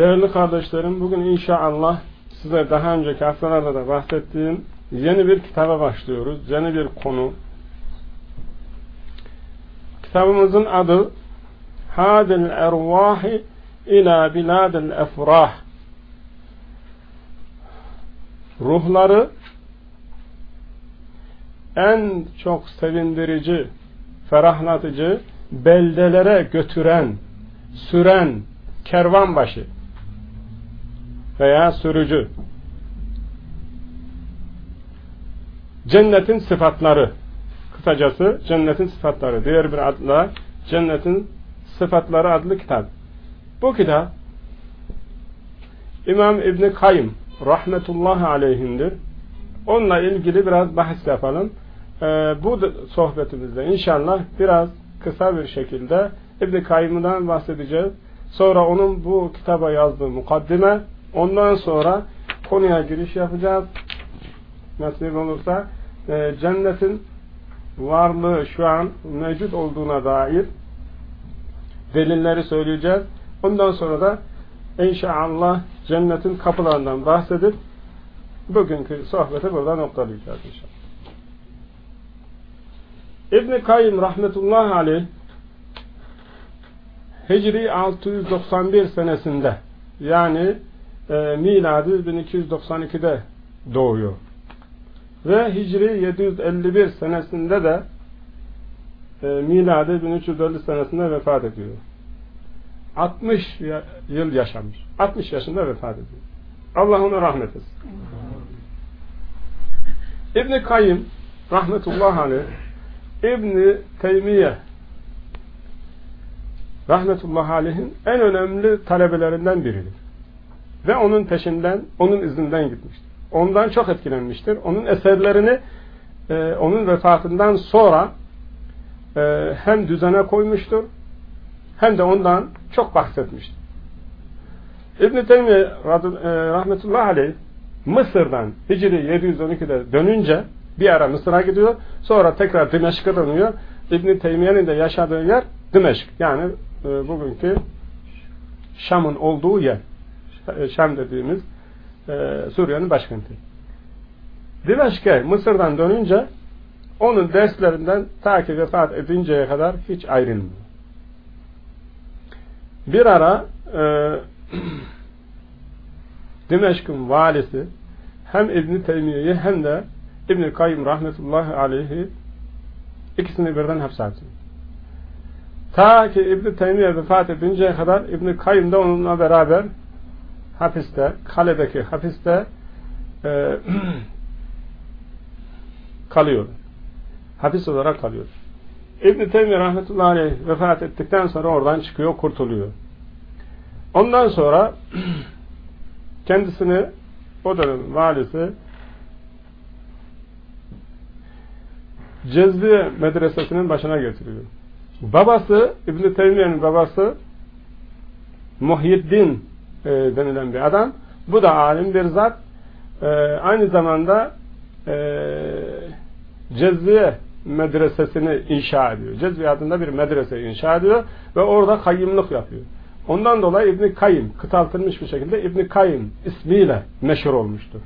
Değerli kardeşlerim, bugün inşallah size daha önceki haftalarda da bahsettiğim yeni bir kitaba başlıyoruz. Yeni bir konu. Kitabımızın adı Hadil Ervahi ila Biladil Efrah Ruhları en çok sevindirici, ferahlatıcı beldelere götüren, süren kervanbaşı veya sürücü. Cennetin sıfatları. Kısacası cennetin sıfatları. Diğer bir adla cennetin sıfatları adlı kitap. Bu kitap İmam İbni Kayyım rahmetullahi aleyhindir. Onunla ilgili biraz bahis yapalım. Ee, bu sohbetimizde inşallah biraz kısa bir şekilde İbni Kayyım'dan bahsedeceğiz. Sonra onun bu kitaba yazdığı mukaddime Ondan sonra konuya giriş yapacağız. Nasip olursa e, cennetin varlığı şu an mevcut olduğuna dair delilleri söyleyeceğiz. Ondan sonra da inşallah cennetin kapılarından bahsedip bugünkü sohbeti burada noktalayacağız inşallah. İbn-i Kayyum rahmetullahi aleyh Hicri 691 senesinde yani e, miladi 1292'de doğuyor. Ve Hicri 751 senesinde de e, miladi 1350 senesinde vefat ediyor. 60 yıl yaşamış. 60 yaşında vefat ediyor. Allah ona rahmet etsin. İbn-i Kayyım rahmetullah aleyh İbn-i Teymiye rahmetullah aleyhin en önemli talebelerinden biridir. Ve onun peşinden, onun izinden gitmiştir. Ondan çok etkilenmiştir. Onun eserlerini e, onun vefatından sonra e, hem düzene koymuştur hem de ondan çok bahsetmiştir. İbn-i Teymiye e, rahmetullahi aleyh Mısır'dan Hicri 712'de dönünce bir ara Mısır'a gidiyor. Sonra tekrar Dimeşk'a dönüyor. İbn-i Teymiye'nin de yaşadığı yer Dimeşk. Yani e, bugünkü Şam'ın olduğu yer. Şam dediğimiz e, Suriye'nin başkenti. Dimeşk'e Mısır'dan dönünce onun derslerinden ta ki vefat edinceye kadar hiç ayrılmıyor. Bir ara e, Dimeşk'ın valisi hem İbn-i Teymiye'yi hem de İbn-i Kayyum rahmetullahi aleyhi ikisini birden hapse. Ta ki İbn-i Teymiye vefat edinceye kadar İbn-i Kayyum da onunla beraber hapiste, kaledeki hapiste e, kalıyor. Hapis olarak kalıyor. İbn-i Teymiye rahmetullahi vefat ettikten sonra oradan çıkıyor, kurtuluyor. Ondan sonra kendisini o dönem valisi Cezbi medresesinin başına getiriyor. Babası, İbn-i babası Muhyiddin e, denilen bir adam. Bu da alim bir zat. E, aynı zamanda e, Cezviye medresesini inşa ediyor. Cezviye adında bir medrese inşa ediyor ve orada kayyımlık yapıyor. Ondan dolayı İbni Kayyım kısaltılmış bir şekilde İbni Kayyım ismiyle meşhur olmuştur.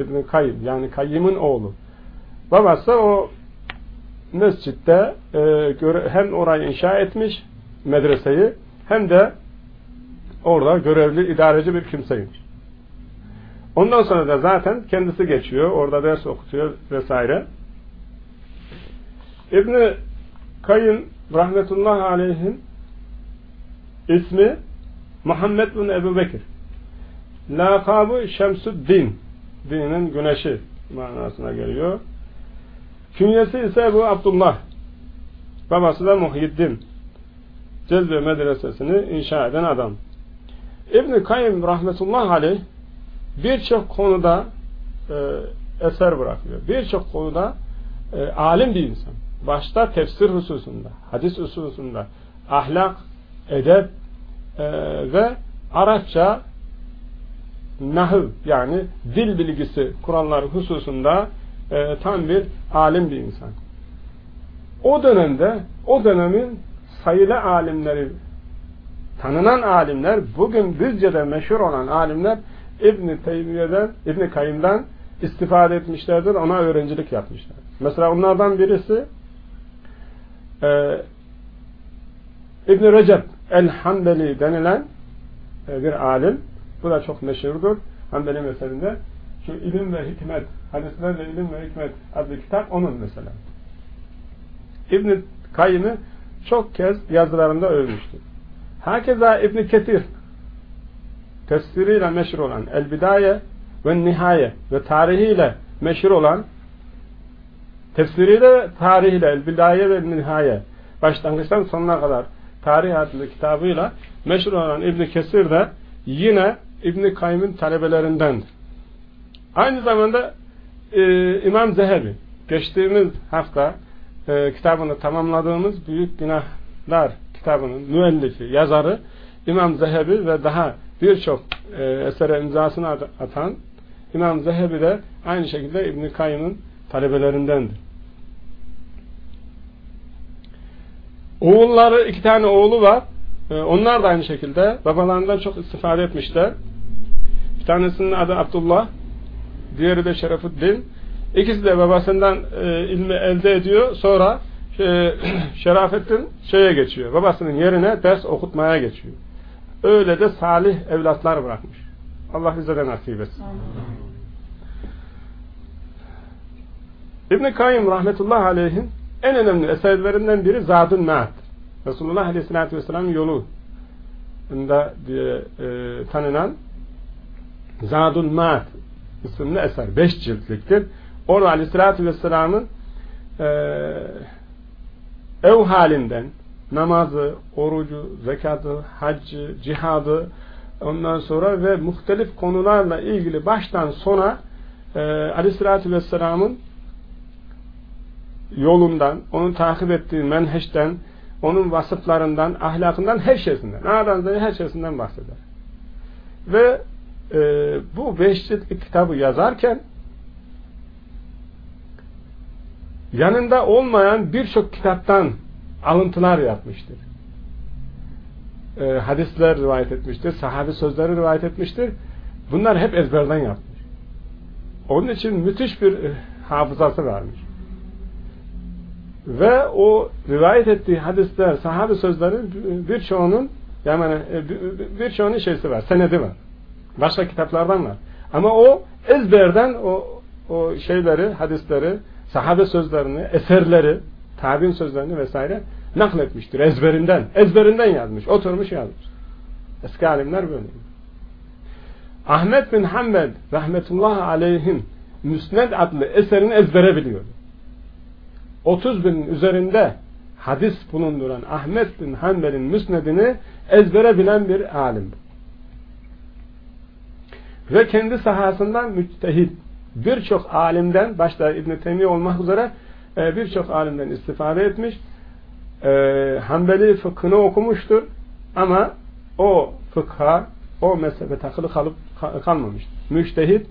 İbni Kayyım yani Kayyım'ın oğlu. Babası o mescitte e, hem orayı inşa etmiş medreseyi hem de orada görevli, idareci bir kimseymiş. Ondan sonra da zaten kendisi geçiyor, orada ders okutuyor vesaire. İbni Kayyım rahmetullahi aleyhin ismi Muhammed bin Ebu Bekir. Lakabı Şemsuddin. Dinin güneşi manasına geliyor. Künyesi ise bu Abdullah. Babası da Muhyiddin. Cezbe medresesini inşa eden adam. İbn-i Kayyum rahmetullahi aleyh birçok konuda e, eser bırakıyor. Birçok konuda e, alim bir insan. Başta tefsir hususunda, hadis hususunda, ahlak, edep e, ve Arapça nahiv yani dil bilgisi kuralları hususunda e, tam bir alim bir insan. O dönemde o dönemin sayılı alimleri tanınan alimler, bugün Düzce'de meşhur olan alimler İbn-i Teymiye'den, İbn-i Kayyım'dan istifade etmişlerdir, ona öğrencilik yapmışlar. Mesela onlardan birisi e, İbn-i Recep el-Hanbeli denilen e, bir alim. Bu da çok meşhurdur. Hanbeli mezhebinde. Şu ilim ve hikmet, hadislerle ilim ve hikmet adlı kitap onun mesela. İbn-i çok kez yazılarında övmüştür. Hakeza İbn-i Ketir tefsiriyle meşhur olan El-Bidaye ve Nihaye ve tarihiyle meşhur olan tefsiriyle tarihiyle El-Bidaye ve Nihaye başlangıçtan sonuna kadar tarih adlı kitabıyla meşhur olan İbn Kesir de yine İbn Kayyım'ın talebelerindendir. Aynı zamanda e, İmam Zehebi geçtiğimiz hafta e, kitabını tamamladığımız Büyük Günahlar kitabının müellifi, yazarı İmam Zehebi ve daha birçok e, esere imzasını atan İmam Zehebi de aynı şekilde İbn Kayyım'ın talebelerindendir. Oğulları, iki tane oğlu var. E, onlar da aynı şekilde babalarından çok istifade etmişler. Bir tanesinin adı Abdullah, diğeri de Şerefuddin. İkisi de babasından e, ilmi elde ediyor. Sonra şey, Şerafettin şeye geçiyor. Babasının yerine ders okutmaya geçiyor. Öyle de salih evlatlar bırakmış. Allah bize de nasip etsin. İbn-i Kayyum rahmetullahi aleyhin en önemli eserlerinden biri Zadun Ma'at. Resulullah aleyhissalatü vesselam yolu diye e, tanınan Zadun Ma'at isimli eser. Beş ciltliktir. Orada aleyhissalatü vesselamın e, ev halinden namazı, orucu, zekatı, haccı, cihadı ondan sonra ve muhtelif konularla ilgili baştan sona e, aleyhissalatü vesselamın yolundan, onun takip ettiği menheşten, onun vasıflarından, ahlakından, her şeysinden, aradan her şeysinden bahseder. Ve e, bu beş kitabı yazarken yanında olmayan birçok kitaptan alıntılar yapmıştır. E, hadisler rivayet etmiştir, sahabe sözleri rivayet etmiştir. Bunlar hep ezberden yapmış. Onun için müthiş bir e, hafızası varmış. Ve o rivayet ettiği hadisler, sahabe sözlerin birçoğunun yani e, birçoğunun şeysi var, senedi var. Başka kitaplardan var. Ama o ezberden o, o şeyleri, hadisleri, sahabe sözlerini, eserleri, tabi'in sözlerini vesaire nakletmiştir. Ezberinden. Ezberinden yazmış. Oturmuş yazmış. Eski alimler böyle. Ahmet bin Hanbel rahmetullah aleyhin Müsned adlı eserini ezbere biliyordu. 30 bin üzerinde hadis bulunduran Ahmet bin Hanbel'in müsnedini ezbere bilen bir alim. Ve kendi sahasından müçtehit birçok alimden başta İbn-i Teymiye olmak üzere e, birçok alimden istifade etmiş. E, Hanbeli fıkhını okumuştur ama o fıkha o mezhebe takılı kalıp kalmamış. Müçtehit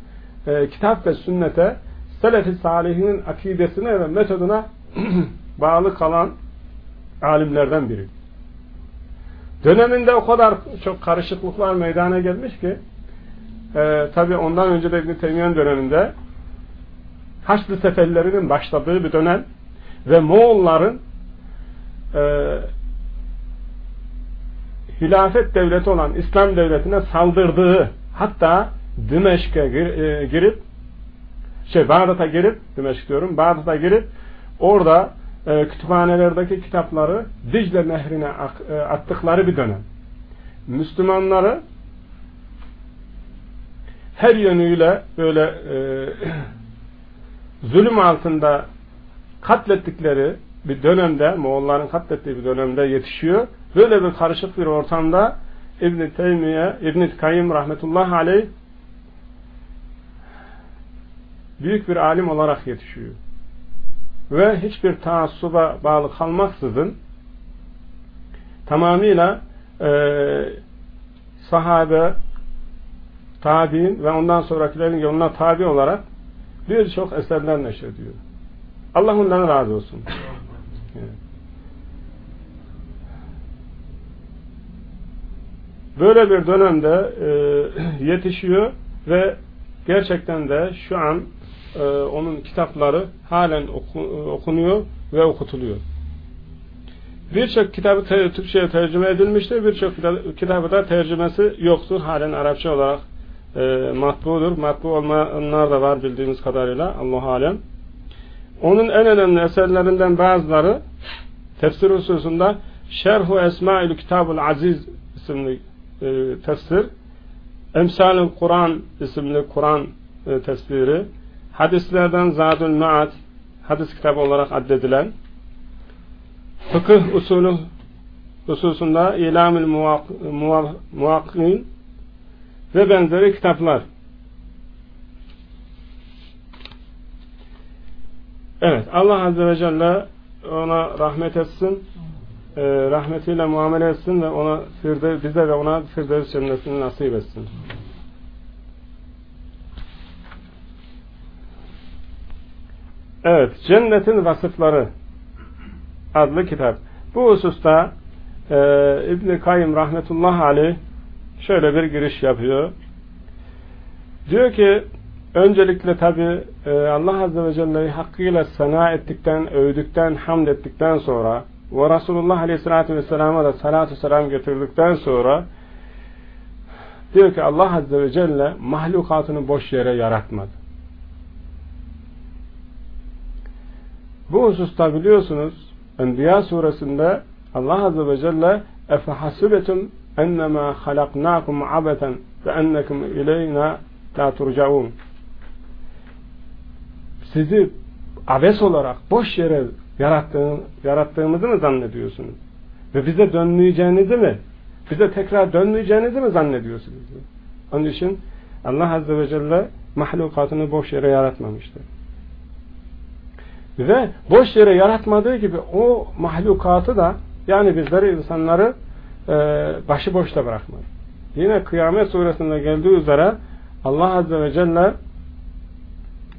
e, kitap ve sünnete Selefi salihinin akidesine ve metoduna bağlı kalan alimlerden biri. Döneminde o kadar çok karışıklıklar meydana gelmiş ki e, tabi ondan önce de İbn-i Teymiye'nin döneminde Haçlı seferlerinin başladığı bir dönem ve Moğolların e, hilafet devleti olan İslam devletine saldırdığı hatta Dimeşk'e gir, e, girip şey Bağdat'a girip Dimeşk diyorum Bağdat'a girip orada e, kütüphanelerdeki kitapları Dicle nehrine e, attıkları bir dönem. Müslümanları her yönüyle böyle e, zulüm altında katlettikleri bir dönemde, Moğolların katlettiği bir dönemde yetişiyor. Böyle bir karışık bir ortamda İbn-i Teymiye, İbn-i Kayyum rahmetullahi aleyh büyük bir alim olarak yetişiyor. Ve hiçbir taassuba bağlı kalmaksızın tamamıyla e, sahabe, tabi'in ve ondan sonrakilerin yoluna tabi olarak birçok eserler neşrediyor. Allah ondan razı olsun. Böyle bir dönemde e, yetişiyor ve gerçekten de şu an e, onun kitapları halen oku, okunuyor ve okutuluyor. Birçok kitabı te Türkçe'ye tercüme edilmiştir. Birçok kitabı da tercümesi yoktur. Halen Arapça olarak e, matbudur. Matbu olmayanlar da var bildiğimiz kadarıyla. Allah alem. Onun en önemli eserlerinden bazıları tefsir hususunda Şerhu Esmaül Kitabul Aziz isimli e, tefsir, Emsalül Kur'an isimli Kur'an e, tefsiri, hadislerden Zadül Maat hadis kitabı olarak addedilen, fıkıh usulü hususunda İlamül Muvakkin ve benzeri kitaplar. Evet, Allah Azze ve Celle ona rahmet etsin, e, rahmetiyle muamele etsin ve ona firde, bize ve ona Firdevs cennetini nasip etsin. Evet, Cennetin Vasıfları adlı kitap. Bu hususta e, İbn-i Kayyum rahmetullah aleyh şöyle bir giriş yapıyor. Diyor ki öncelikle tabi e, Allah Azze ve Celle'yi hakkıyla sana ettikten, övdükten, hamd ettikten sonra ve Resulullah Aleyhisselatü Vesselam'a da salatu selam getirdikten sonra diyor ki Allah Azze ve Celle mahlukatını boş yere yaratmadı. Bu hususta biliyorsunuz Enbiya suresinde Allah Azze ve Celle efehasibetum ennemâ halaknâkum abeten ve ennekum ileyna la turcaun sizi abes olarak boş yere yarattığım, yarattığımızı mı zannediyorsunuz? Ve bize dönmeyeceğinizi mi? Bize tekrar dönmeyeceğinizi mi zannediyorsunuz? Onun için Allah Azze ve Celle mahlukatını boş yere yaratmamıştır. Ve boş yere yaratmadığı gibi o mahlukatı da yani bizleri insanları e, başıboş da bırakmadı. Yine Kıyamet suresinde geldiği üzere Allah Azze ve Celle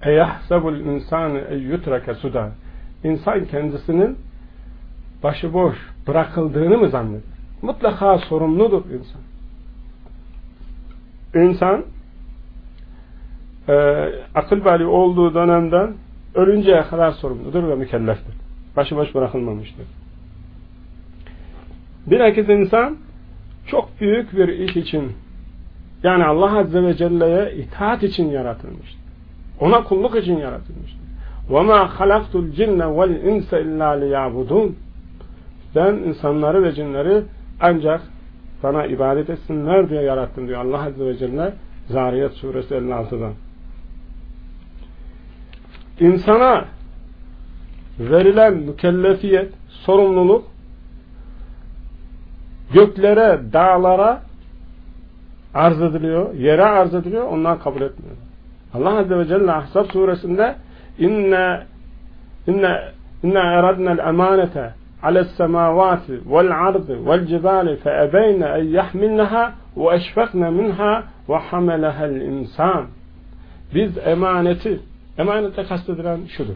eyahsebul insanı eyyutrake suda insan kendisinin başıboş bırakıldığını mı zanneder? Mutlaka sorumludur insan. İnsan e, akıl bali olduğu dönemden ölünceye kadar sorumludur ve mükelleftir. Başıboş bırakılmamıştır. Bilakis insan çok büyük bir iş için yani Allah Azze ve Celle'ye itaat için yaratılmıştır. Ona kulluk için yaratılmıştır. وَمَا خَلَقْتُ الْجِنَّ وَالْاِنْسَ اِلَّا لِيَعْبُدُونَ Ben insanları ve cinleri ancak bana ibadet etsinler diye yarattım diyor Allah Azze ve Celle Zariyet suresi 56'dan. İnsana verilen mükellefiyet, sorumluluk göklere, dağlara arz ediliyor, yere arz ediliyor, onlar kabul etmiyor. Allah Azze ve Celle Ahzab suresinde inna inna inna eradna'l emanete ale's semavati vel ardı vel cibali fe ebeyne en yahmilnaha ve eşfekne minha ve hamelehel insan. Biz emaneti, emanete kastedilen şudur.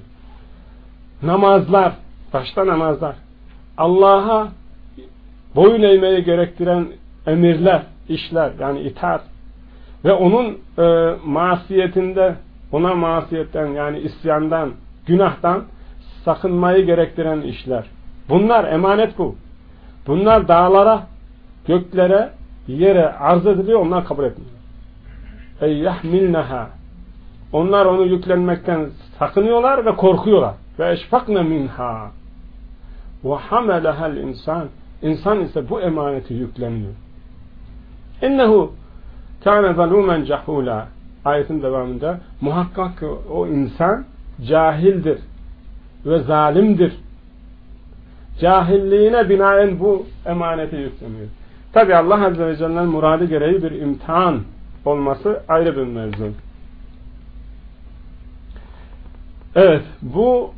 Namazlar, başta namazlar. Allah'a boyun eğmeyi gerektiren emirler, işler yani itaat ve onun e, masiyetinde ona masiyetten yani isyandan, günahtan sakınmayı gerektiren işler. Bunlar emanet bu. Bunlar dağlara, göklere, yere arz ediliyor, onlar kabul etmiyor. Ey yahmilneha. Onlar onu yüklenmekten sakınıyorlar ve korkuyorlar. Ve eşfakne minha. Ve hamelehel insan. İnsan ise bu emaneti yükleniyor. İnnehu kâne zalûmen cahûlâ ayetin devamında muhakkak ki o insan cahildir ve zalimdir. Cahilliğine binaen bu emaneti yükleniyor. Tabi Allah Azze ve Celle'nin muradı gereği bir imtihan olması ayrı bir mevzu. Evet, bu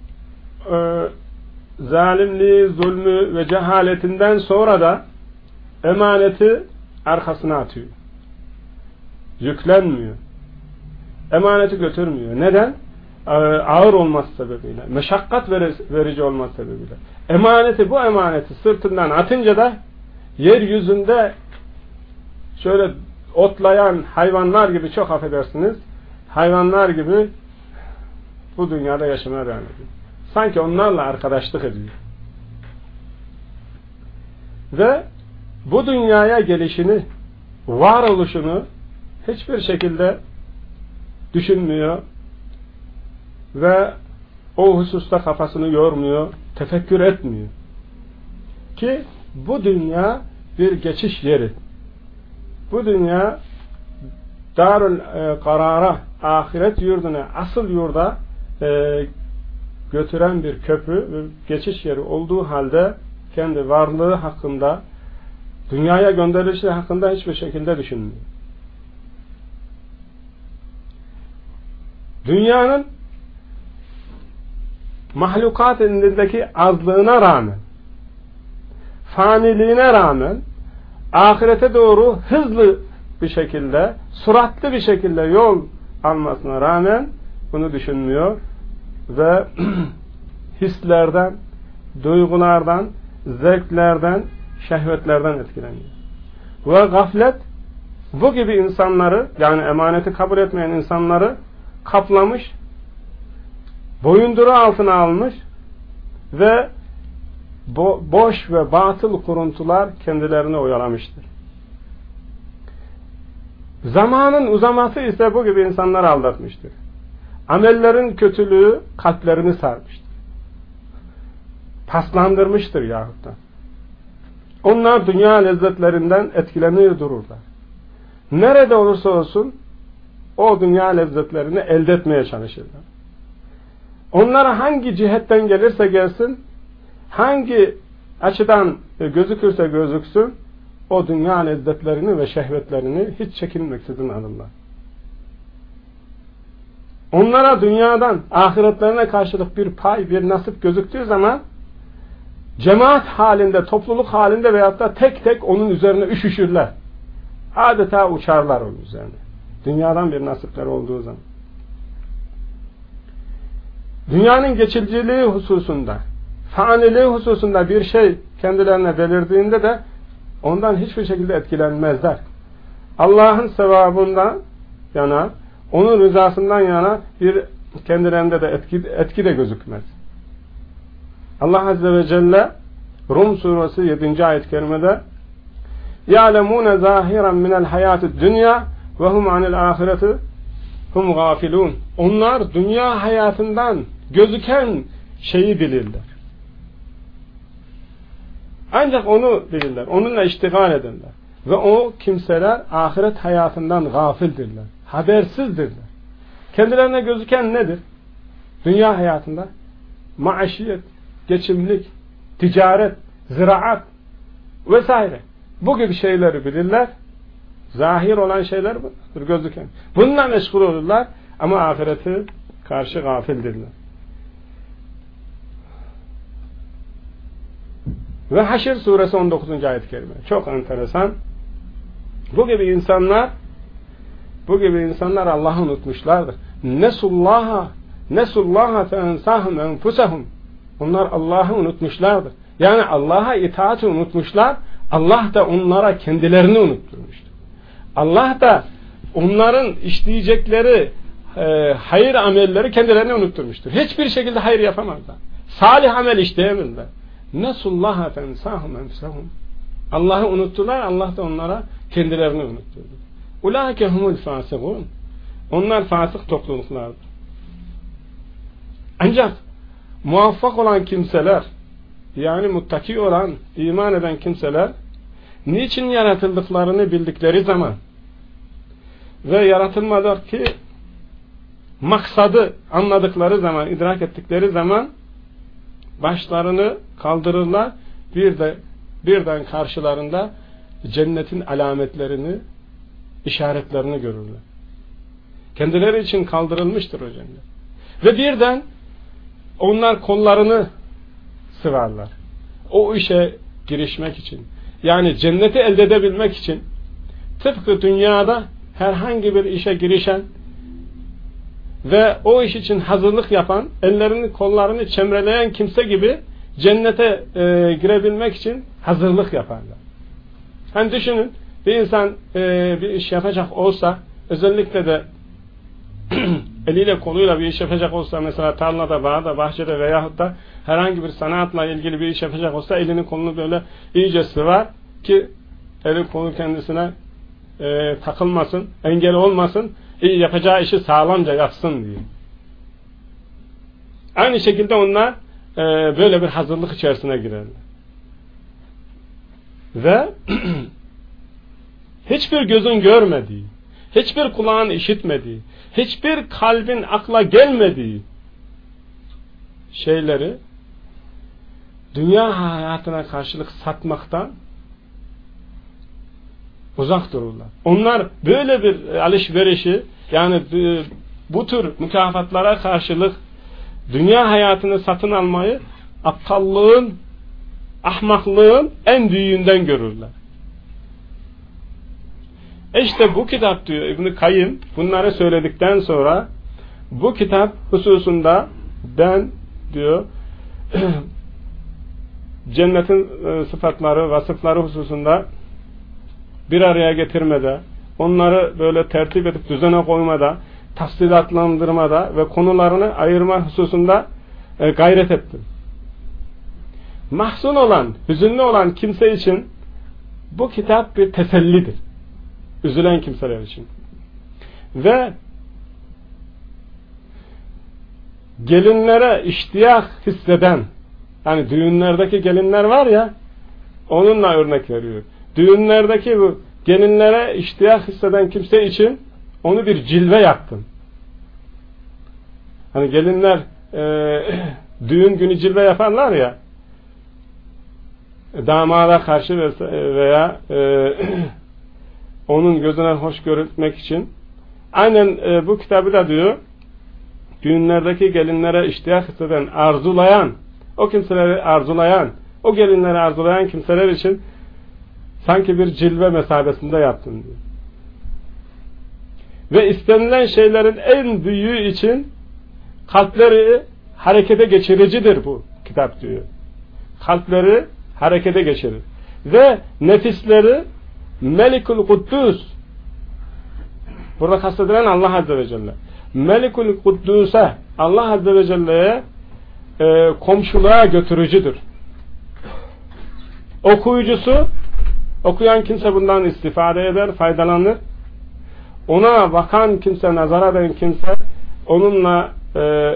e, zalimliği, zulmü ve cehaletinden sonra da emaneti arkasına atıyor. Yüklenmiyor emaneti götürmüyor. Neden? Ee, ağır olması sebebiyle, meşakkat verici olması sebebiyle. Emaneti, bu emaneti sırtından atınca da yeryüzünde şöyle otlayan hayvanlar gibi çok affedersiniz hayvanlar gibi bu dünyada yaşamaya devam ediyor. Sanki onlarla arkadaşlık ediyor. Ve bu dünyaya gelişini, varoluşunu hiçbir şekilde düşünmüyor ve o hususta kafasını yormuyor, tefekkür etmiyor. Ki bu dünya bir geçiş yeri. Bu dünya darül e, karara, ahiret yurduna, asıl yurda e, götüren bir köprü ve geçiş yeri olduğu halde kendi varlığı hakkında dünyaya gönderilişi hakkında hiçbir şekilde düşünmüyor. Dünyanın mahlukat elindeki azlığına rağmen faniliğine rağmen ahirete doğru hızlı bir şekilde, suratlı bir şekilde yol almasına rağmen bunu düşünmüyor ve hislerden, duygulardan, zevklerden, şehvetlerden etkileniyor. Ve gaflet bu gibi insanları yani emaneti kabul etmeyen insanları kaplamış, boyunduru altına almış ve bo boş ve batıl kuruntular kendilerini oyalamıştır. Zamanın uzaması ise bu gibi insanları aldatmıştır. Amellerin kötülüğü kalplerini sarmıştır. Paslandırmıştır yahut da. Onlar dünya lezzetlerinden etkilenir dururlar. Nerede olursa olsun o dünya lezzetlerini elde etmeye çalışırlar. Onlara hangi cihetten gelirse gelsin, hangi açıdan gözükürse gözüksün, o dünya lezzetlerini ve şehvetlerini hiç çekinmeksizin alırlar. Onlara dünyadan ahiretlerine karşılık bir pay, bir nasip gözüktüğü zaman cemaat halinde, topluluk halinde veyahut da tek tek onun üzerine üşüşürler. Adeta uçarlar onun üzerine. Dünyadan bir nasipler olduğu zaman. Dünyanın geçiciliği hususunda, faniliği hususunda bir şey kendilerine belirdiğinde de ondan hiçbir şekilde etkilenmezler. Allah'ın sevabından yana, onun rızasından yana bir kendilerinde de etki, etki de gözükmez. Allah Azze ve Celle Rum suresi 7. ayet-i kerimede يَعْلَمُونَ زَاهِرًا مِنَ الْحَيَاتِ الدُّنْيَا وَهُمْ عَنِ الْآخِرَةِ hum gafilun. Onlar dünya hayatından gözüken şeyi bilirler. Ancak onu bilirler. Onunla iştigal ederler. Ve o kimseler ahiret hayatından gafildirler. Habersizdirler. Kendilerine gözüken nedir? Dünya hayatında maaşiyet, geçimlik, ticaret, ziraat vesaire. Bu gibi şeyleri bilirler. Zahir olan şeyler bunlar gözüken. Bununla meşgul olurlar ama ahireti karşı gafildirler. Ve Haşr suresi 19. ayet-i kerime. Çok enteresan. Bu gibi insanlar bu gibi insanlar Allah'ı unutmuşlardır. Nesullaha nesullaha feensahum enfusahum onlar Allah'ı unutmuşlardır. Yani Allah'a itaati unutmuşlar. Allah da onlara kendilerini unutturmuştur. Allah da onların işleyecekleri e, hayır amelleri kendilerini unutturmuştur. Hiçbir şekilde hayır yapamazlar. Salih amel işleyemezler. Nesullaha fensahum enfusahum Allah'ı unuttular. Allah da onlara kendilerini unutturdu. Ulaike humul fasıgun Onlar fasık topluluklardır. Ancak muvaffak olan kimseler yani muttaki olan, iman eden kimseler niçin yaratıldıklarını bildikleri zaman ve yaratılmadaki maksadı anladıkları zaman, idrak ettikleri zaman başlarını kaldırırlar bir de birden karşılarında cennetin alametlerini işaretlerini görürler. Kendileri için kaldırılmıştır o cennet. Ve birden onlar kollarını sıvarlar. O işe girişmek için. Yani cenneti elde edebilmek için tıpkı dünyada herhangi bir işe girişen ve o iş için hazırlık yapan, ellerini kollarını çemreleyen kimse gibi cennete e, girebilmek için hazırlık yaparlar. Hani düşünün, bir insan e, bir iş yapacak olsa özellikle de eliyle koluyla bir iş yapacak olsa mesela tarlada, bağda, bahçede veyahut da herhangi bir sanatla ilgili bir iş yapacak olsa elini kolunu böyle iyice sıvar ki eli kolu kendisine e, takılmasın, engel olmasın, iyi yapacağı işi sağlamca yapsın diye. Aynı şekilde onlar e, böyle bir hazırlık içerisine girerler. Ve hiçbir gözün görmediği, hiçbir kulağın işitmediği, hiçbir kalbin akla gelmediği şeyleri dünya hayatına karşılık satmaktan uzak dururlar. Onlar böyle bir alışverişi yani bu tür mükafatlara karşılık dünya hayatını satın almayı aptallığın, ahmaklığın en büyüğünden görürler. İşte bu kitap diyor İbn-i Kayyım bunları söyledikten sonra bu kitap hususunda ben diyor cennetin e, sıfatları, vasıfları hususunda bir araya getirmede, onları böyle tertip edip düzene koymada, tafsilatlandırmada ve konularını ayırma hususunda e, gayret ettim. Mahzun olan, hüzünlü olan kimse için bu kitap bir tesellidir. Üzülen kimseler için. Ve gelinlere iştiyak hisseden yani düğünlerdeki gelinler var ya onunla örnek veriyor. Düğünlerdeki bu gelinlere iştiyak hisseden kimse için onu bir cilve yaptım. Hani gelinler e, düğün günü cilve yaparlar ya damada karşı veya e, onun gözüne hoş görünmek için aynen e, bu kitabı da diyor düğünlerdeki gelinlere iştiyak hisseden, arzulayan o kimseleri arzulayan o gelinleri arzulayan kimseler için sanki bir cilve mesabesinde yaptın diyor. Ve istenilen şeylerin en büyüğü için kalpleri harekete geçiricidir bu kitap diyor. Kalpleri harekete geçirir. Ve nefisleri Melikul Kuddus burada kastedilen Allah Azze ve Celle Melikul Kuddus'e Allah Azze ve Celle'ye e, komşuluğa götürücüdür. Okuyucusu okuyan kimse bundan istifade eder, faydalanır. Ona bakan kimse, nazara eden kimse onunla e,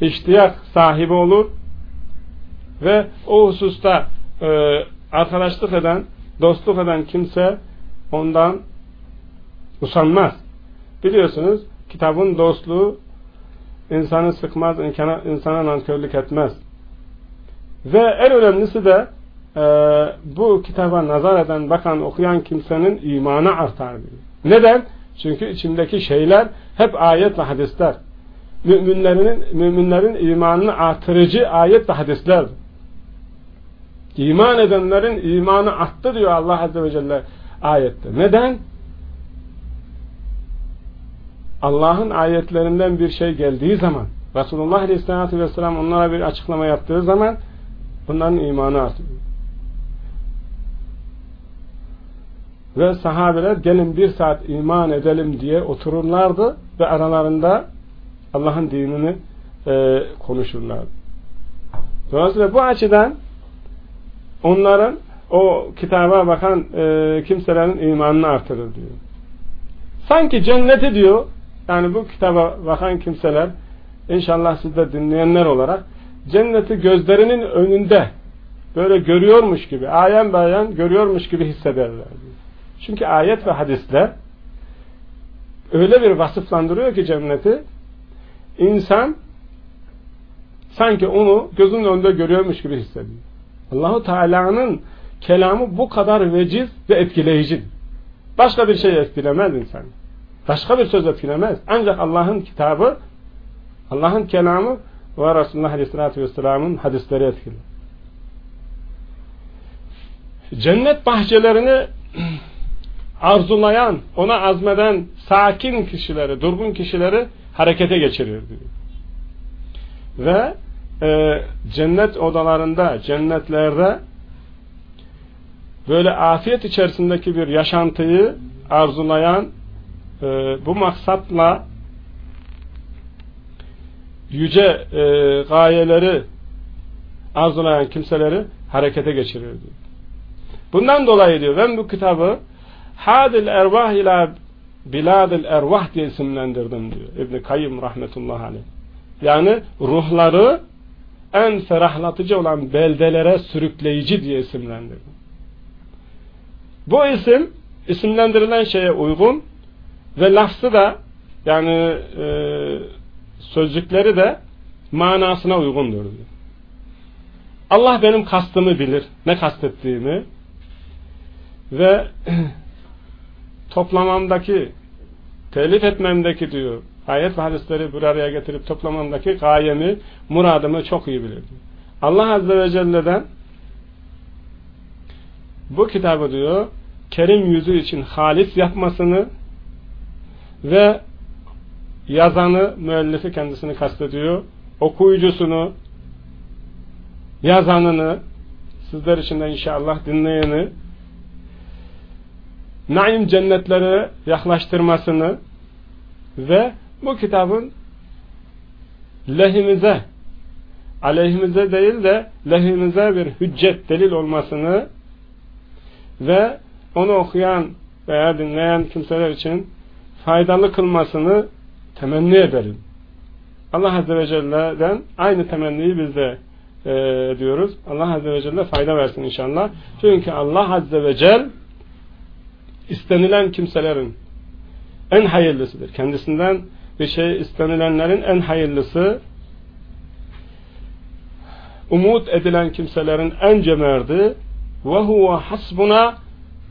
iştiyak sahibi olur ve o hususta e, arkadaşlık eden, dostluk eden kimse ondan usanmaz. Biliyorsunuz kitabın dostluğu insanı sıkmaz, insana, nankörlük etmez. Ve en önemlisi de e, bu kitaba nazar eden, bakan, okuyan kimsenin imanı artar. Neden? Çünkü içindeki şeyler hep ayet ve hadisler. Müminlerin, müminlerin imanını artırıcı ayet ve hadisler. İman edenlerin imanı arttı diyor Allah Azze ve Celle ayette. Neden? Allah'ın ayetlerinden bir şey geldiği zaman Resulullah Aleyhisselatü Vesselam onlara bir açıklama yaptığı zaman bunların imanı artıyor. Ve sahabeler gelin bir saat iman edelim diye otururlardı ve aralarında Allah'ın dinini e, konuşurlardı. Dolayısıyla bu açıdan onların o kitaba bakan e, kimselerin imanını artırır diyor. Sanki cenneti diyor yani bu kitaba bakan kimseler inşallah siz de dinleyenler olarak cenneti gözlerinin önünde böyle görüyormuş gibi ayen bayan görüyormuş gibi hissederler. Çünkü ayet ve hadisler öyle bir vasıflandırıyor ki cenneti insan sanki onu gözünün önünde görüyormuş gibi hissediyor. Allahu Teala'nın kelamı bu kadar veciz ve etkileyici. Başka bir şey etkilemez insan. Başka bir söz etkilemez. Ancak Allah'ın kitabı, Allah'ın kelamı ve Resulullah Aleyhisselatü Vesselam'ın hadisleri etkiler. Cennet bahçelerini arzulayan, ona azmeden sakin kişileri, durgun kişileri harekete geçirir diyor. Ve e, cennet odalarında, cennetlerde böyle afiyet içerisindeki bir yaşantıyı arzulayan e, bu maksatla yüce e, gayeleri arzulayan kimseleri harekete geçiriyor diyor. Bundan dolayı diyor ben bu kitabı Hadil Ervah ila Biladil Ervah diye isimlendirdim diyor İbn Kayyım rahmetullahi aleyh. Yani ruhları en ferahlatıcı olan beldelere sürükleyici diye isimlendirdim. Bu isim isimlendirilen şeye uygun ve lafzı da yani e, sözcükleri de manasına uygundur diyor. Allah benim kastımı bilir, ne kastettiğimi ve toplamamdaki, telif etmemdeki diyor, ayet ve hadisleri bir araya getirip toplamamdaki gayemi, muradımı çok iyi bilir. Diyor. Allah Azze ve Celle'den bu kitabı diyor, Kerim yüzü için halis yapmasını ve yazanı, müellifi kendisini kastediyor, okuyucusunu, yazanını, sizler için de inşallah dinleyeni, naim cennetlere yaklaştırmasını ve bu kitabın lehimize, aleyhimize değil de lehimize bir hüccet, delil olmasını ve onu okuyan veya dinleyen kimseler için faydalı kılmasını temenni edelim. Allah Azze ve Celle'den aynı temenniyi biz de e, diyoruz. Allah Azze ve Celle fayda versin inşallah. Çünkü Allah Azze ve Celle istenilen kimselerin en hayırlısıdır. Kendisinden bir şey istenilenlerin en hayırlısı umut edilen kimselerin en cömerti ve huve hasbuna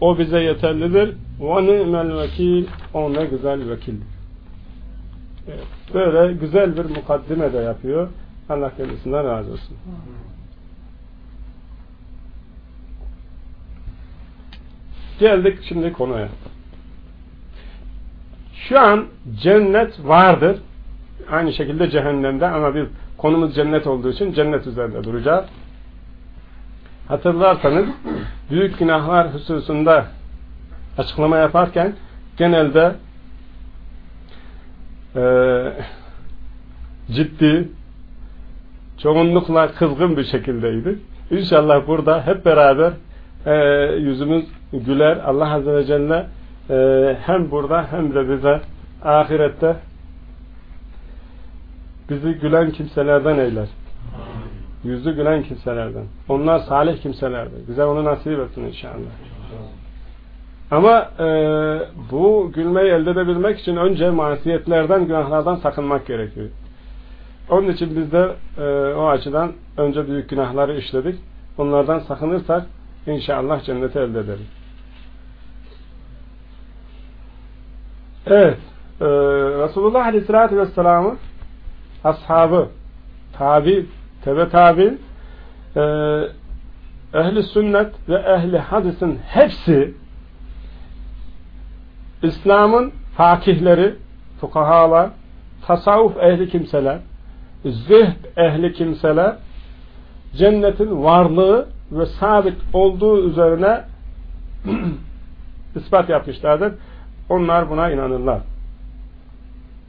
o bize yeterlidir ve ni'mel vekil o ne güzel vekildir. Böyle güzel bir mukaddime de yapıyor. Allah kendisinden razı olsun. Geldik şimdi konuya. Şu an cennet vardır. Aynı şekilde cehennemde ama bir konumuz cennet olduğu için cennet üzerinde duracağız. Hatırlarsanız büyük günahlar hususunda açıklama yaparken genelde e, ciddi çoğunlukla kızgın bir şekildeydi. İnşallah burada hep beraber e, yüzümüz güler. Allah Azze ve Celle hem burada hem de bize ahirette bizi gülen kimselerden eyler. Yüzü gülen kimselerden. Onlar salih kimselerdir. Bize onu nasip etsin inşallah. Ama e, bu gülmeyi elde edebilmek için önce masiyetlerden, günahlardan sakınmak gerekiyor. Onun için biz de e, o açıdan önce büyük günahları işledik. Onlardan sakınırsak inşallah cenneti elde ederiz. Evet. E, Resulullah Aleyhisselatü Vesselam'ın ashabı, tabi, tebe tabi, e, ehli sünnet ve ehli hadisin hepsi İslam'ın fakihleri, fukahalar, tasavvuf ehli kimseler, zühd ehli kimseler cennetin varlığı ve sabit olduğu üzerine ispat yapmışlardır. Onlar buna inanırlar.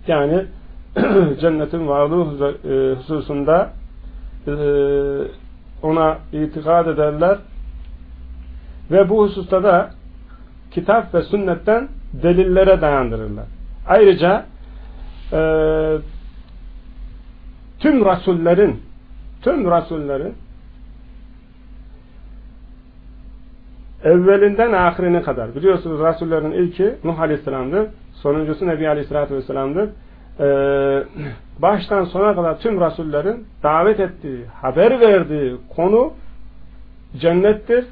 Yani cennetin varlığı e, hususunda e, ona itikad ederler ve bu hususta da kitap ve sünnetten delillere dayandırırlar. Ayrıca e, tüm rasullerin tüm rasullerin evvelinden ahirine kadar. Biliyorsunuz rasullerin ilki Nuh Aleyhisselam'dır. Sonuncusu Nebi Aleyhisselatü Vesselam'dır. Ee, baştan sona kadar tüm rasullerin davet ettiği haber verdiği konu cennettir.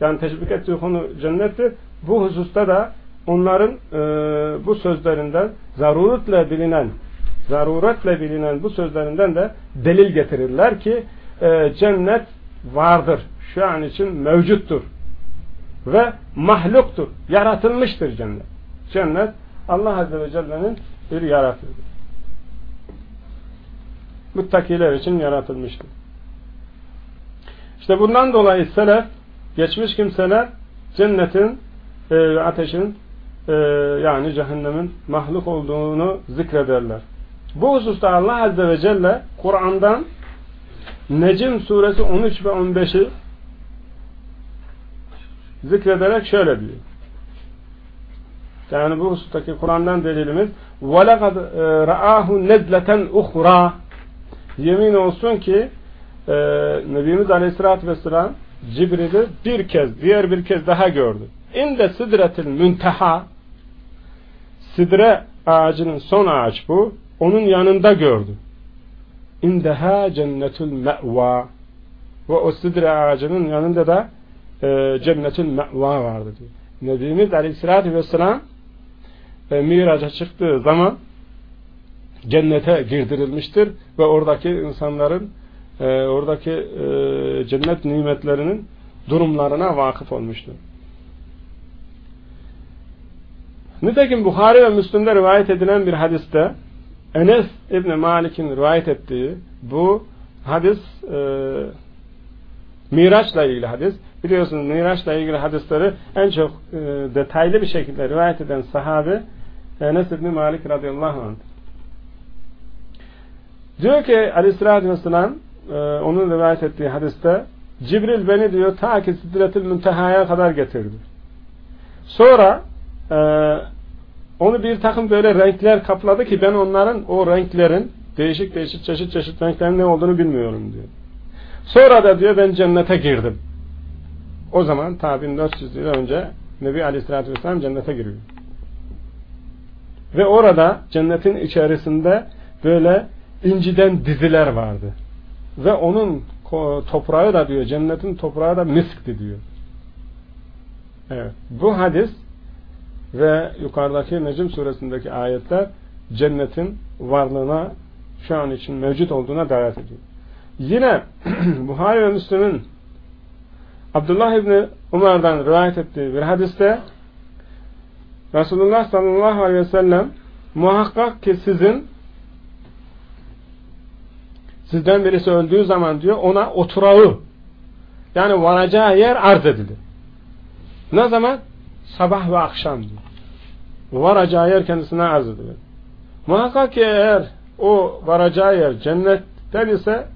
Yani teşvik ettiği konu cennettir. Bu hususta da onların e, bu sözlerinden zaruretle bilinen zaruretle bilinen bu sözlerinden de delil getirirler ki e, cennet vardır. Şu an için mevcuttur. Ve mahluktur. Yaratılmıştır cennet. Cennet Allah Azze ve Celle'nin bir yaratıdır. Muttakiler için yaratılmıştır. İşte bundan dolayı selef, geçmiş kimseler cennetin e, ateşin e, yani cehennemin mahluk olduğunu zikrederler. Bu hususta Allah Azze ve Celle Kur'an'dan Necim suresi 13 ve 15'i zikrederek şöyle diyor. Yani bu husustaki Kur'an'dan delilimiz وَلَقَدْ رَآهُ نَزْلَةً اُخْرَى Yemin olsun ki e, Nebimiz Aleyhisselatü Vesselam Cibril'i bir kez, diğer bir kez daha gördü. İnde sidretil münteha sidre ağacının son ağaç bu. Onun yanında gördü. İndeha cennetül me'va ve o sidre ağacının yanında da e, cennetül me'va vardı diyor. Nebimiz Aleyhisselatü Vesselam e, Miraç'a çıktığı zaman cennete girdirilmiştir ve oradaki insanların e, oradaki e, cennet nimetlerinin durumlarına vakıf olmuştur. Nitekim Bukhari ve Müslüm'de rivayet edilen bir hadiste Enes İbni Malik'in rivayet ettiği bu hadis e, Miraç'la ilgili hadis. Biliyorsunuz Miraç'la ilgili hadisleri en çok e, detaylı bir şekilde rivayet eden sahabe Enes İbni Malik radıyallahu anh. Diyor ki aleyhissalatü vesselam e, onun rivayet ettiği hadiste Cibril beni diyor ta ki Sidretül Münteha'ya kadar getirdi. Sonra e, onu bir takım böyle renkler kapladı ki ben onların o renklerin değişik değişik çeşit çeşit renklerin ne olduğunu bilmiyorum diyor. Sonra da diyor ben cennete girdim. O zaman ta 1400 yıl önce Nebi Aleyhisselatü Vesselam cennete giriyor. Ve orada cennetin içerisinde böyle inciden diziler vardı. Ve onun toprağı da diyor, cennetin toprağı da miskti diyor. Evet. Bu hadis ve yukarıdaki Necim suresindeki ayetler cennetin varlığına şu an için mevcut olduğuna davet ediyor. Yine Buhari ve Müslüm'ün Abdullah İbni Umar'dan rivayet ettiği bir hadiste Resulullah sallallahu aleyhi ve sellem muhakkak ki sizin sizden birisi öldüğü zaman diyor ona oturağı yani varacağı yer arz edilir. Ne zaman? Sabah ve akşam diyor. Varacağı yer kendisine arz edilir. Muhakkak ki eğer o varacağı yer cennetten ise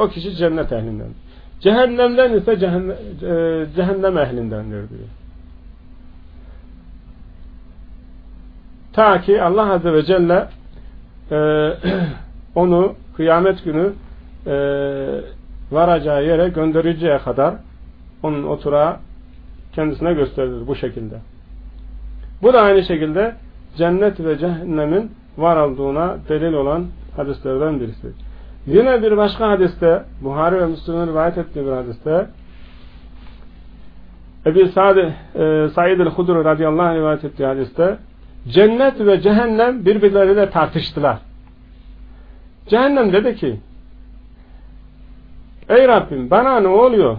o kişi cennet ehlinden. Cehennemden ise cehennem, e, cehennem ehlindendir diyor. Ta ki Allah Azze ve Celle e, onu kıyamet günü e, varacağı yere göndereceği kadar onun oturağı kendisine gösterilir bu şekilde. Bu da aynı şekilde cennet ve cehennemin var olduğuna delil olan hadislerden birisi. Yine bir başka hadiste Buhari ve Müslüm'ün rivayet ettiği bir hadiste Ebi e, Said el-Hudri radıyallahu anh rivayet ettiği hadiste cennet ve cehennem birbirleriyle tartıştılar. Cehennem dedi ki Ey Rabbim bana ne oluyor?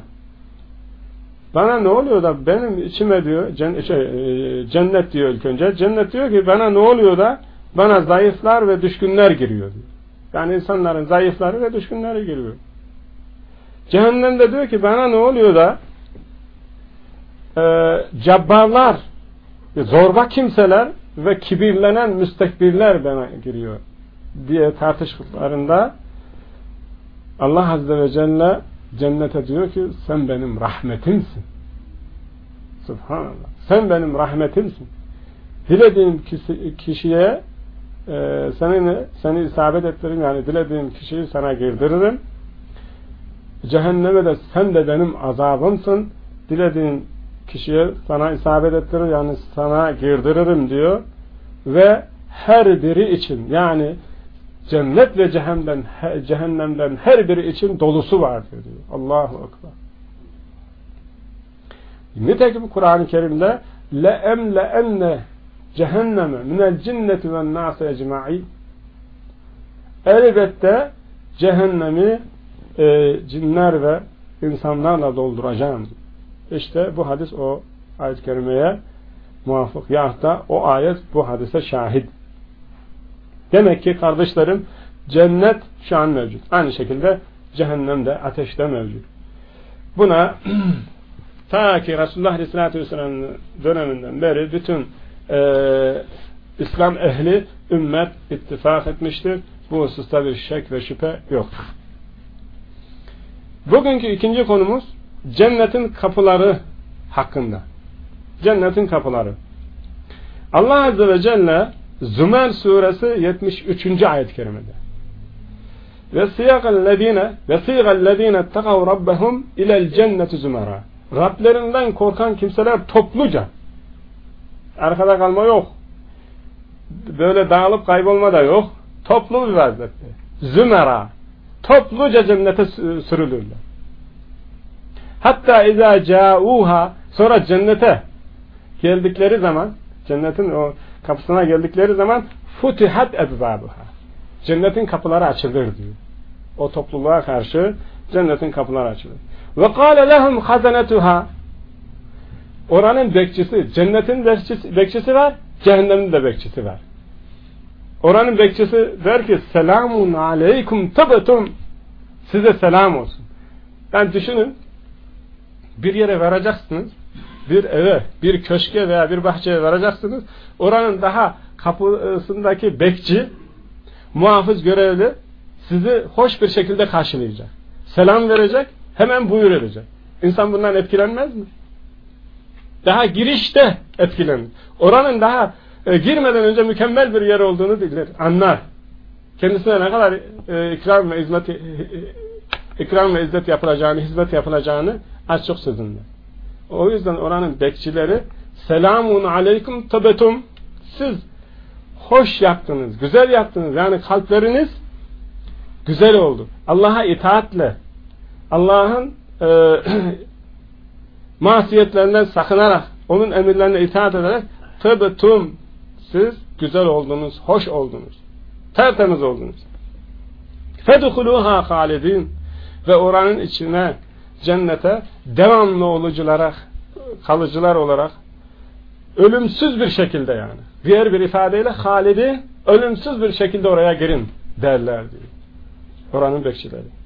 Bana ne oluyor da benim içime diyor cennet, şey, e, cennet diyor ilk önce. Cennet diyor ki bana ne oluyor da bana zayıflar ve düşkünler giriyor diyor. Yani insanların zayıfları ve düşkünleri giriyor. Cehennem de diyor ki bana ne oluyor da e, cabbarlar zorba kimseler ve kibirlenen müstekbirler bana giriyor diye tartıştıklarında Allah Azze ve Celle cennete diyor ki sen benim rahmetimsin. Subhanallah. Sen benim rahmetimsin. Dilediğim kişiye e, seni, seni isabet ettiririm yani dilediğim kişiyi sana girdiririm. Cehenneme de sen de benim azabımsın. Dilediğin kişiye sana isabet ettirir yani sana girdiririm diyor. Ve her biri için yani cennet ve cehennemden, cehennemden her biri için dolusu vardır diyor. Allahu Ekber. Nitekim Kur'an-ı Kerim'de le'emle'enne cehenneme minel cinneti ve nâse ecma'i elbette cehennemi e, cinler ve insanlarla dolduracağım. İşte bu hadis o ayet-i kerimeye muvafık. Ya o ayet bu hadise şahit. Demek ki kardeşlerim cennet şu an mevcut. Aynı şekilde cehennem de ateşte mevcut. Buna ta ki Resulullah Aleyhisselatü Vesselam'ın döneminden beri bütün e, İslam ehli ümmet ittifak etmiştir. Bu hususta bir şek ve şüphe yoktur. Bugünkü ikinci konumuz cennetin kapıları hakkında. Cennetin kapıları. Allah Azze ve Celle Zümer suresi 73. ayet-i kerimede ve siyagallezine ve siyagallezine tekav rabbehum ilel cenneti zümera Rablerinden korkan kimseler topluca arkada kalma yok. Böyle dağılıp kaybolma da yok. Toplu bir vaziyette. Zümera. Topluca cennete sürülürler. Hatta izâ câûhâ sonra cennete geldikleri zaman cennetin o kapısına geldikleri zaman futihat ebvâbuha cennetin kapıları açılır diyor. O topluluğa karşı cennetin kapıları açılır. Ve kâle lehum hazanetuha Oranın bekçisi, cennetin bekçisi, bekçisi var, cehennemin de bekçisi var. Oranın bekçisi der ki selamun aleykum tabetum size selam olsun. Yani düşünün bir yere varacaksınız bir eve, bir köşke veya bir bahçeye varacaksınız. Oranın daha kapısındaki bekçi muhafız görevli sizi hoş bir şekilde karşılayacak. Selam verecek, hemen buyur edecek. İnsan bundan etkilenmez mi? Daha girişte etkilenir. Oranın daha e, girmeden önce mükemmel bir yer olduğunu bilir, anlar. Kendisine ne kadar e, ikram ve hizmet e, e, ikram ve izzet yapılacağını, hizmet yapılacağını az çok sözünde. O yüzden oranın bekçileri selamun aleyküm tabetum siz hoş yaptınız, güzel yaptınız. Yani kalpleriniz güzel oldu. Allah'a itaatle, Allah'ın e, masiyetlerinden sakınarak, onun emirlerine itaat ederek tıbıtum siz güzel oldunuz, hoş oldunuz. Tertemiz oldunuz. Fedukuluha halidin ve oranın içine cennete devamlı oluculara kalıcılar olarak ölümsüz bir şekilde yani. Diğer bir ifadeyle Halid'i ölümsüz bir şekilde oraya girin derler diyor. Oranın bekçileri.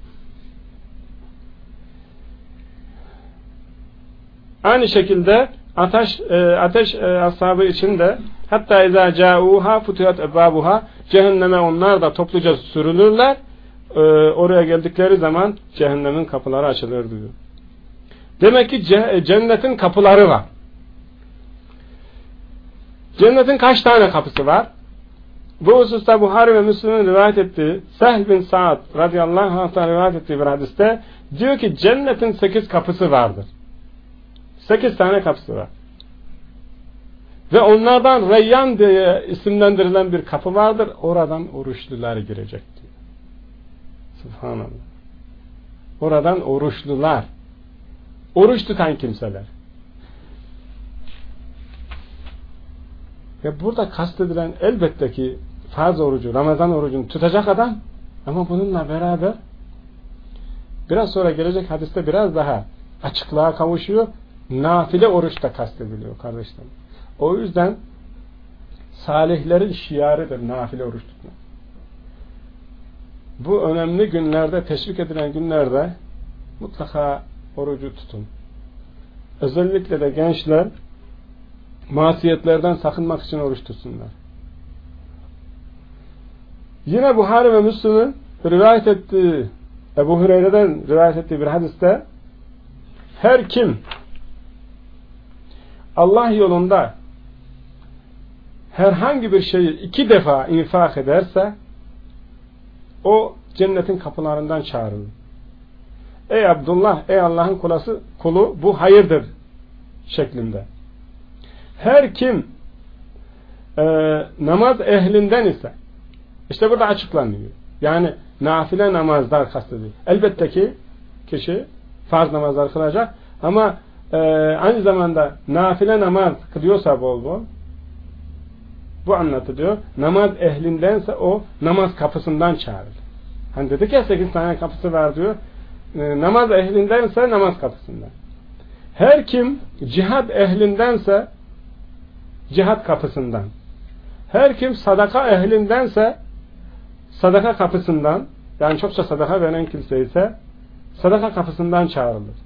Aynı şekilde ateş e, ateş e, ashabı için de hatta izâ câûhâ futihat ebâbuhâ cehenneme onlar da topluca sürülürler. E, oraya geldikleri zaman cehennemin kapıları açılır diyor. Demek ki cennetin kapıları var. Cennetin kaç tane kapısı var? Bu hususta Buhari ve Müslüm'ün rivayet ettiği Sehl bin Sa'd radıyallahu anh'tan rivayet ettiği bir hadiste diyor ki cennetin sekiz kapısı vardır. Sekiz tane kapısı var. Ve onlardan Reyyan diye isimlendirilen bir kapı vardır. Oradan oruçlular girecek diyor. Subhanallah. Oradan oruçlular. Oruç tutan kimseler. Ve burada kastedilen elbette ki farz orucu, Ramazan orucunu tutacak adam ama bununla beraber biraz sonra gelecek hadiste biraz daha açıklığa kavuşuyor. Nafile oruç da kastediliyor kardeşlerim. O yüzden salihlerin şiarıdır nafile oruç tutmak. Bu önemli günlerde, teşvik edilen günlerde mutlaka orucu tutun. Özellikle de gençler masiyetlerden sakınmak için oruç tutsunlar. Yine Buhari ve Müslüm'ün rivayet ettiği Ebu Hureyre'den rivayet ettiği bir hadiste her kim Allah yolunda herhangi bir şeyi iki defa infak ederse o cennetin kapılarından çağrılır. Ey Abdullah, ey Allah'ın kulası, kulu bu hayırdır şeklinde. Her kim e, namaz ehlinden ise işte burada açıklanıyor. Yani nafile namazlar kastediyor. Elbette ki kişi farz namazlar kılacak ama e, aynı zamanda nafile namaz kılıyorsa bol bol bu anlatılıyor. Namaz ehlindense o namaz kapısından çağırır. Hani dedik ya 8 tane kapısı var diyor. E, namaz ehlindense namaz kapısından. Her kim cihad ehlindense cihat kapısından. Her kim sadaka ehlindense sadaka kapısından yani çokça sadaka veren kimse ise sadaka kapısından çağrılır.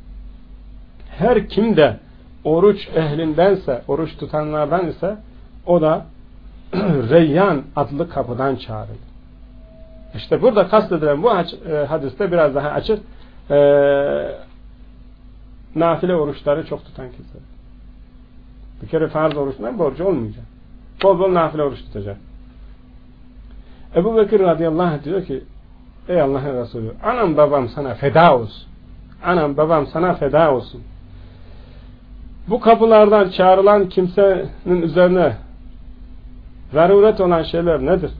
Her kim de oruç ehlindense, oruç tutanlardan ise o da Reyyan adlı kapıdan çağrılır. İşte burada kastedilen bu e, hadiste biraz daha açık e, nafile oruçları çok tutan kimse. Bir kere farz oruçtan borcu olmayacak. Bol bol nafile oruç tutacak. Ebu Bekir radıyallahu anh diyor ki Ey Allah'ın Resulü anam babam sana feda olsun. Anam babam sana feda olsun. Bu kapılardan çağrılan kimsenin üzerine zaruret olan şeyler nedir?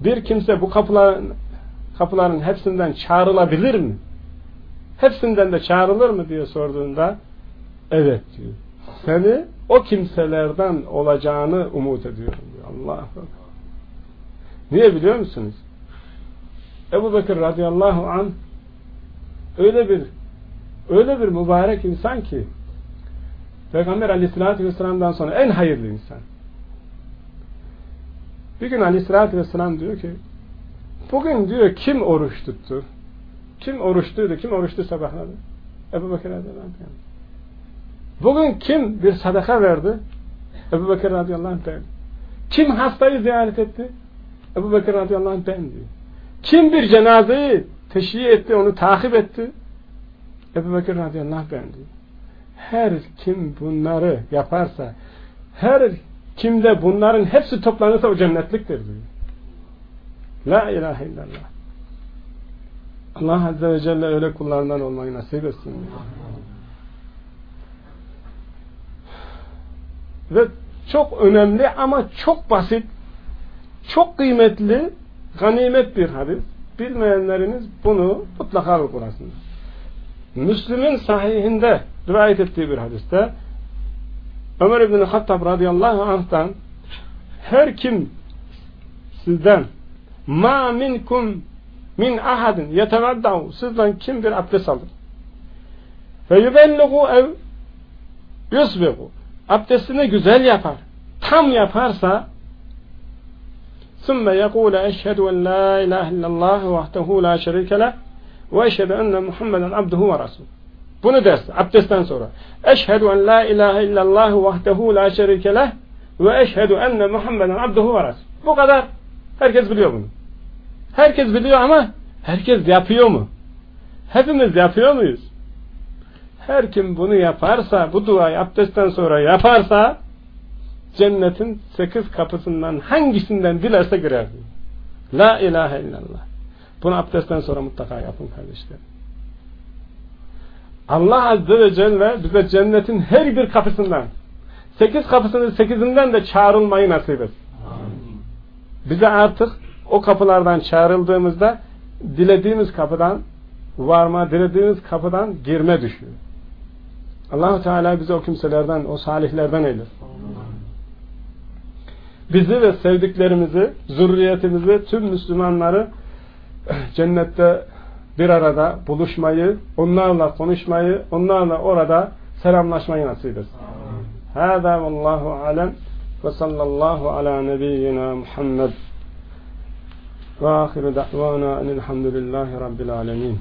Bir kimse bu kapıların, kapıların hepsinden çağrılabilir mi? Hepsinden de çağrılır mı diye sorduğunda evet diyor. Seni o kimselerden olacağını umut ediyorum diyor. Allah Niye biliyor musunuz? Ebu Bekir radıyallahu an öyle bir öyle bir mübarek insan ki Peygamber aleyhissalatü vesselam'dan sonra en hayırlı insan. Bir gün aleyhissalatü vesselam diyor ki bugün diyor kim oruç tuttu? Kim oruçluydu? Kim oruçlu sabahladı? Ebu Bekir radıyallahu anh. Bugün kim bir sadaka verdi? Ebu Bekir radıyallahu anh ben. Kim hastayı ziyaret etti? Ebu Bekir radıyallahu anh ben diyor. Kim bir cenazeyi teşhiye etti, onu takip etti? Ebu Bekir radıyallahu anh ben diyor. Her kim bunları yaparsa, her kimde bunların hepsi toplanırsa o cennetliktir diyor. La ilahe illallah. Allah Azze ve Celle öyle kullarından olmayı nasip etsin. Ve çok önemli ama çok basit, çok kıymetli, ganimet bir hadis. Bilmeyenleriniz bunu mutlaka okurasınız. Müslüm'ün sahihinde rivayet ettiği bir hadiste Ömer İbn-i Hattab radıyallahu anh'tan her kim sizden ma minkum min ahadin yeteveddahu sizden kim bir abdest alır? Ve yübellugu ev yusbigu abdestini güzel yapar tam yaparsa ثُمَّ يَقُولَ اَشْهَدُ اَنْ لَا اِلٰهِ اِلَّا اللّٰهِ وَحْتَهُ لَا شَرِكَ ve eşhedü enne Muhammeden abduhu ve rasul. Bunu dersin abdestten sonra. Eşhedü en la ilahe illallah vahdehu la şerike leh ve eşhedü enne Muhammeden abduhu ve rasul. Bu kadar. Herkes biliyor bunu. Herkes biliyor ama herkes yapıyor mu? Hepimiz yapıyor muyuz? Her kim bunu yaparsa, bu duayı abdestten sonra yaparsa cennetin sekiz kapısından hangisinden dilerse girer. La ilahe illallah. Bunu abdestten sonra mutlaka yapın kardeşlerim. Allah Azze ve Celle bize cennetin her bir kapısından sekiz kapısının sekizinden de çağrılmayı nasip et. Bize artık o kapılardan çağrıldığımızda dilediğimiz kapıdan varma, dilediğimiz kapıdan girme düşüyor. Allahu Teala bizi o kimselerden, o salihlerden eylesin. Bizi ve sevdiklerimizi, zürriyetimizi, tüm Müslümanları cennette bir arada buluşmayı, onlarla konuşmayı, onlarla orada selamlaşmayı nasip etsin. Hâzâ vallâhu alem ve sallallahu ala nebiyyina Muhammed ve ahiru da'vana enilhamdülillahi rabbil alemin.